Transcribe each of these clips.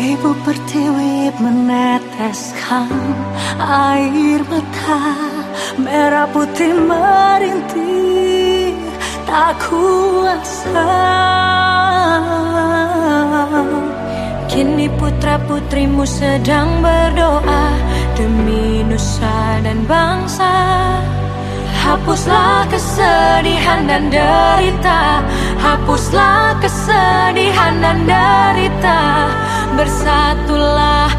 Ibu pertiwi meneteskan air mata Merah putih merintih tak kuasa. Kini putra putrimu sedang berdoa Demi nusa dan bangsa. Hapuslah kesedihan dan derita Hapuslah kesedihan dan derita Bersatulah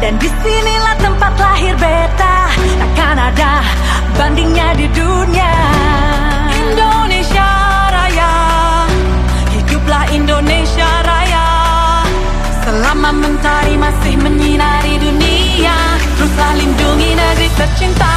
Dan di sinilah tempat lahir beta. Takkan ada bandingnya di dunia. Indonesia Raya. Hiduplah Indonesia Raya. Selama mentari masih menyinari dunia. Teruslah lindungi negeri tercinta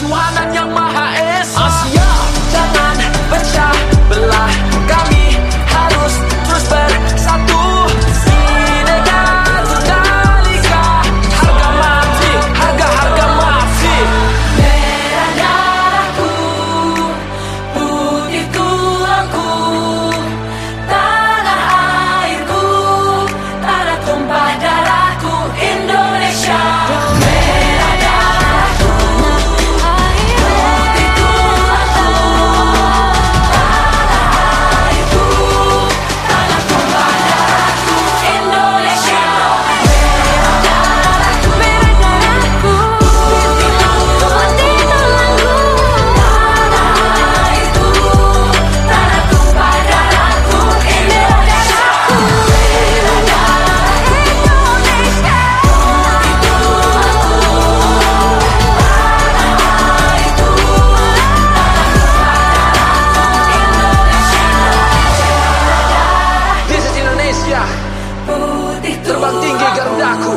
you holler not your mom. tertinggi gardaku